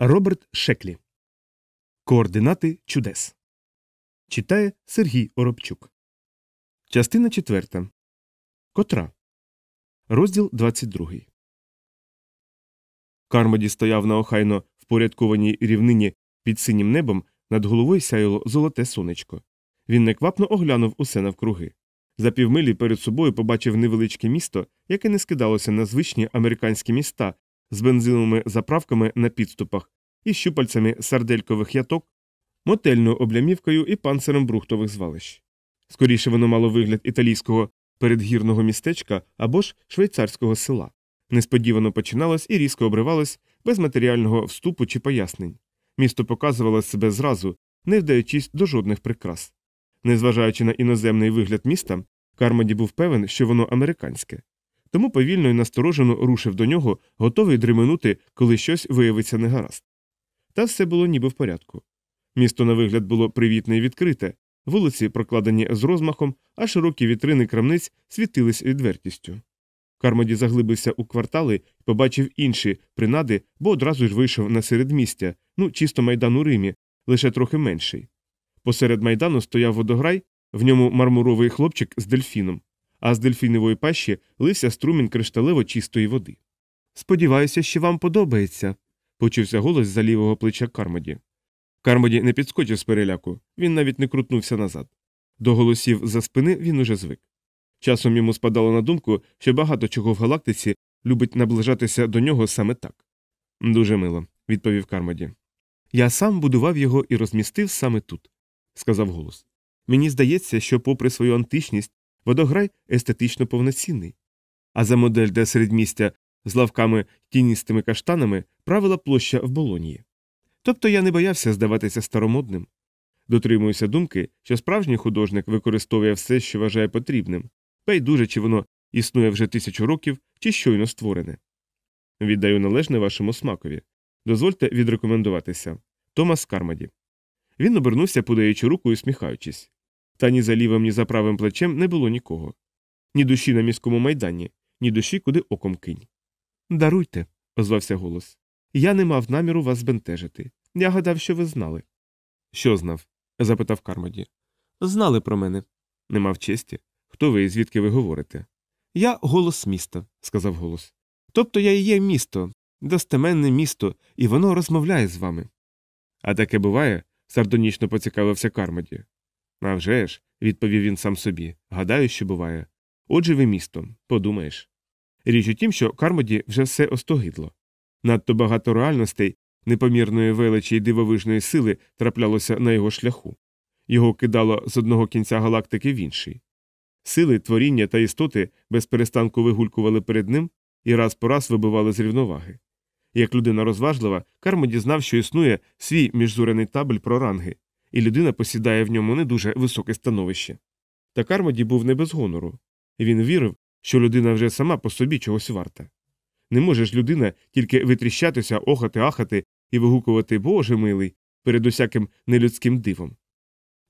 Роберт Шеклі. Координати чудес. Читає Сергій Оробчук. Частина 4. Котра. Розділ 22. Кармоді стояв на охайно впорядкованій рівнині під синім небом, над головою сяяло золоте сонечко. Він неквапно оглянув усе навкруги. За півмилі перед собою побачив невеличке місто, яке не скидалося на звичні американські міста з бензиновими заправками на підступах і щупальцями сарделькових яток, мотельною облямівкою і панцирем брухтових звалищ. Скоріше воно мало вигляд італійського передгірного містечка або ж швейцарського села. Несподівано починалось і різко обривалось без матеріального вступу чи пояснень. Місто показувало себе зразу, не вдаючись до жодних прикрас. Незважаючи на іноземний вигляд міста, Кармоді був певен, що воно американське. Тому повільно і насторожено рушив до нього, готовий дременути, коли щось виявиться негаразд. Та все було ніби в порядку. Місто на вигляд було привітне і відкрите, вулиці прокладені з розмахом, а широкі вітрини крамниць світились відвертістю. Кармоді заглибився у квартали і побачив інші принади, бо одразу ж вийшов на середмістя, ну чисто майдан у Римі, лише трохи менший. Посеред майдану стояв водограй, в ньому мармуровий хлопчик з дельфіном, а з дельфінової пащі лився струмінь кришталево чистої води. Сподіваюся, що вам подобається, почувся голос за лівого плеча Кармоді. Кармоді не підскочив з переляку, він навіть не крутнувся назад. До голосів за спини він уже звик. Часом йому спадало на думку, що багато чого в галактиці любить наближатися до нього саме так. Дуже мило, відповів Кармоді. Я сам будував його і розмістив саме тут, сказав голос. Мені здається, що, попри свою античність, водограй естетично повноцінний. А за модель для середмістя з лавками тіністими каштанами правила площа в болонії. Тобто я не боявся здаватися старомодним. Дотримуюся думки, що справжній художник використовує все, що вважає потрібним, байдуже, чи воно існує вже тисячу років, чи щойно створене. Віддаю належне вашому смакові. Дозвольте відрекомендуватися. Томас Кармаді. Він обернувся, подаючи руку і усміхаючись. Та ні за лівим, ні за правим плечем не було нікого. Ні душі на міському майдані, ні душі, куди оком кинь. Даруйте, озвався голос. Я не мав наміру вас збентежити. Я гадав, що ви знали. Що знав? запитав Кармоді. Знали про мене. Не мав честі. Хто ви і звідки ви говорите? Я голос міста, сказав голос. Тобто я і є місто, достеменне місто, і воно розмовляє з вами. А таке буває? сардонічно поцікавився Кармоді. «А вже ж», – відповів він сам собі. Гадаю, що буває. Отже, ви місто, подумаєш. Річ у тім, що Кармоді вже все остогидло. Надто багато реальностей, непомірної величі й дивовижної сили траплялося на його шляху. Його кидало з одного кінця галактики в інший. Сили, творіння та істоти без перестанку вигулькували перед ним і раз по раз вибивали з рівноваги. Як людина розважлива, Кармоді знав, що існує свій міжзорений табель про ранги, і людина посідає в ньому не дуже високе становище. Та Кармоді був не без гонору. Він вірив, що людина вже сама по собі чогось варта. Не може ж людина тільки витріщатися, охати, ахати і вигукувати Боже милий перед усяким нелюдським дивом.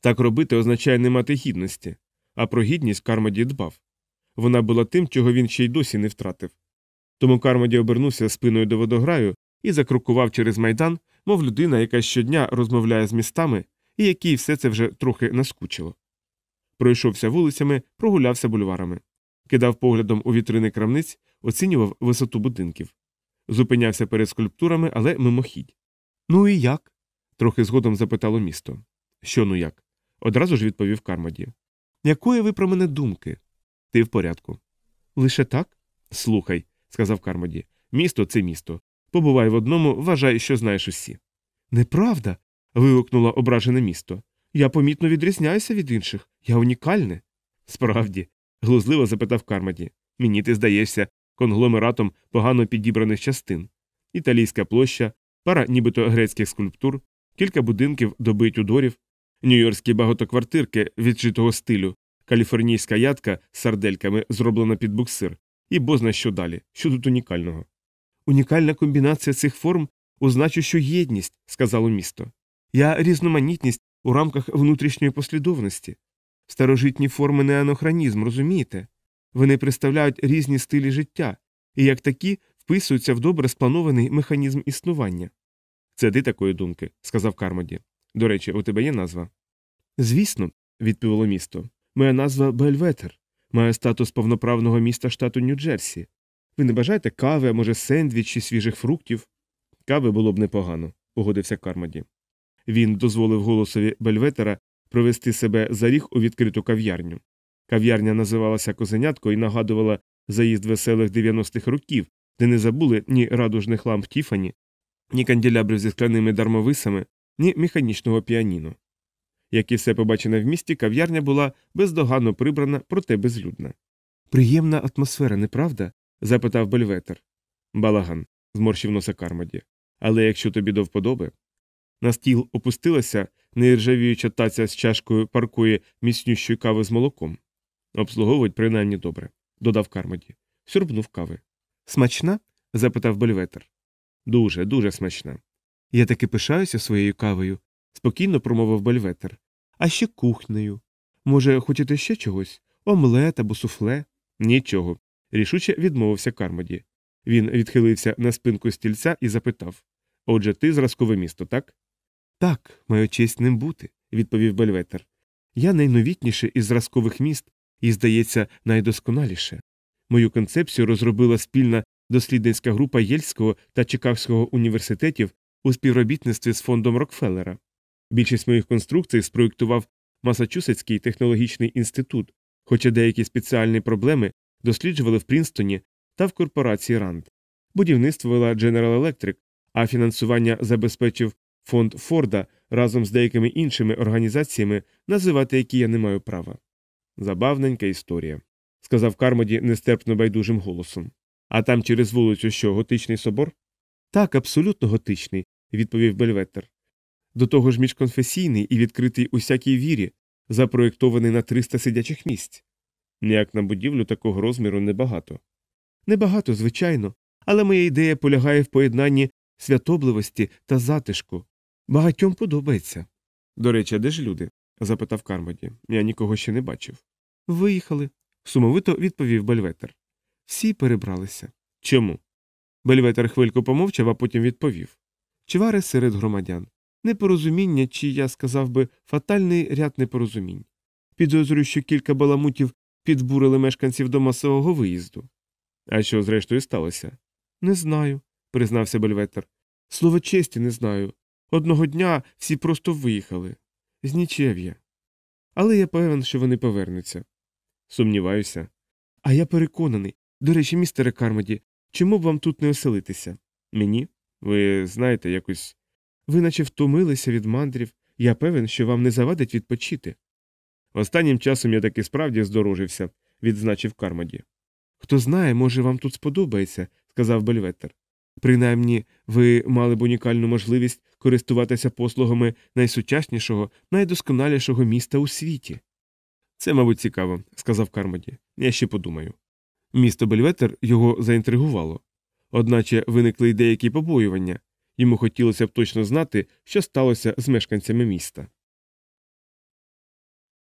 Так робити означає не мати гідності, а про гідність Кармоді дбав. Вона була тим, чого він ще й досі не втратив. Тому Кармоді обернувся спиною до водограю і закрукував через майдан, мов людина, яка щодня розмовляє з містами і якій все це вже трохи наскучило. Пройшовся вулицями, прогулявся бульварами, кидав поглядом у вітрини крамниць, оцінював висоту будинків. Зупинявся перед скульптурами, але мимохідь. Ну і як? трохи згодом запитало місто. Що ну як? Одразу ж відповів Кармоді. Якої ви про мене думки? Ти в порядку. Лише так? Слухай, сказав Кармоді. Місто це місто. Побувай в одному, вважай, що знаєш усі. Неправда. Вигукнуло ображене місто. Я помітно відрізняюся від інших. Я унікальне. Справді, глузливо запитав Кармоді. Мені ти здаєшся конгломератом погано підібраних частин. Італійська площа, пара нібито грецьких скульптур, кілька будинків доби тюдорів, нью-йоркські багатоквартирки віджитого стилю, каліфорнійська ядка з сардельками, зроблена під буксир, і бозна що далі, що тут унікального. Унікальна комбінація цих форм означущу єдність, сказало місто. Я різноманітність у рамках внутрішньої послідовності. Старожитні форми не анохронізм, розумієте? Вони представляють різні стилі життя і як такі вписуються в добре спланований механізм існування. Це ти такої думки, сказав Кармоді. До речі, у тебе є назва? Звісно, відповіло місто. Моя назва Бельветер. Має статус повноправного міста штату Нью-Джерсі. Ви не бажаєте кави, а може, сендвіч чи свіжих фруктів? Кави було б непогано, погодився Кармоді. Він дозволив голосові Бельветера провести себе за ріг у відкриту кав'ярню. Кав'ярня називалася Козенятко і нагадувала заїзд веселих 90-х років, де не забули ні радужних ламп Тіфані, ні канделябрів зі скляними дармовисами, ні механічного піаніно. Як і все побачене в місті, кав'ярня була бездоганно прибрана, проте безлюдна. Приємна атмосфера, неправда? запитав Бельветер. Балаган, зморщив носа Кармоді. Але якщо тобі до вподоби. На стіл опустилася неіржавіюча таця з чашкою паркує міцнющої кави з молоком. Обслуговують принаймні добре, додав Кармоді. Сюрбнув кави. Смачна? запитав Бельветер. Дуже, дуже смачна. Я таки пишаюся своєю кавою, спокійно промовив Бельветер. А ще кухнею. Може, хочете ще чогось? Омлет або суфле? Нічого. рішуче відмовився Кармоді. Він відхилився на спинку стільця і запитав Отже, ти зразкове місто, так? Так, маю честь ним бути, відповів Бельветер. Я найновітніше із зразкових міст і, здається, найдосконаліше. Мою концепцію розробила спільна дослідницька група Єльського та Чикагського університетів у співробітництві з фондом Рокфеллера. Більшість моїх конструкцій спроєктував Масачусетський технологічний інститут, хоча деякі спеціальні проблеми досліджували в Прінстоні та в корпорації Ранд. Будівництво вела General Electric, а фінансування забезпечив фонд Форда разом з деякими іншими організаціями, називати які я не маю права. Забавненька історія, сказав Кармоді нестерпно байдужим голосом. А там через вулицю що, готичний собор? Так, абсолютно готичний, відповів Бельветтер. До того ж міжконфесійний і відкритий усякій вірі, запроєктований на 300 сидячих місць. Ніяк на будівлю такого розміру небагато. Небагато, звичайно, але моя ідея полягає в поєднанні святобливості та затишку. Багатьом подобається. До речі, де ж люди? запитав Кармоді. Я нікого ще не бачив. Виїхали, сумовито відповів Бельветер. Всі перебралися. Чому? Бельветер хвильку помовчав, а потім відповів Чвари серед громадян. Непорозуміння, чи я сказав би фатальний ряд непорозумінь. Підозрюю, що кілька баламутів підбурили мешканців до масового виїзду. А що, зрештою, сталося? Не знаю, признався Бельветер. Слово честі не знаю. Одного дня всі просто виїхали. Знічев'я. Але я певен, що вони повернуться. Сумніваюся. А я переконаний. До речі, містере Кармоді, чому б вам тут не оселитися? Мені? Ви знаєте, якось. Ви наче втомилися від мандрів, я певен, що вам не завадить відпочити. Останнім часом я таки справді здорожився, відзначив Кармоді. Хто знає, може, вам тут сподобається, сказав Бельветер. Принаймні, ви мали б унікальну можливість користуватися послугами найсучаснішого, найдосконалішого міста у світі. Це, мабуть, цікаво, сказав Кармоді. Я ще подумаю. Місто Бельветер його заінтригувало. Одначе виникли й деякі побоювання йому хотілося б точно знати, що сталося з мешканцями міста.